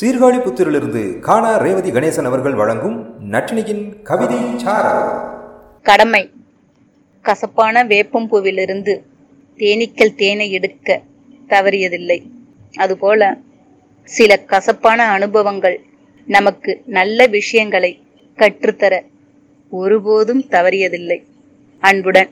சீர்காழி புத்திரிலிருந்து காணா ரேவதி கணேசன் அவர்கள் வழங்கும் நட்டினியின் கவிதை கடமை. கசப்பான வேப்பம்பூவிலிருந்து தேனீக்கள் தேனை எடுக்க தவறியதில்லை. அதுபோல சில கசப்பான அனுபவங்கள் நமக்கு நல்ல விஷயங்களை கற்றுத்தர ஒருபோதும் தவறியதில்லை. அன்புடன்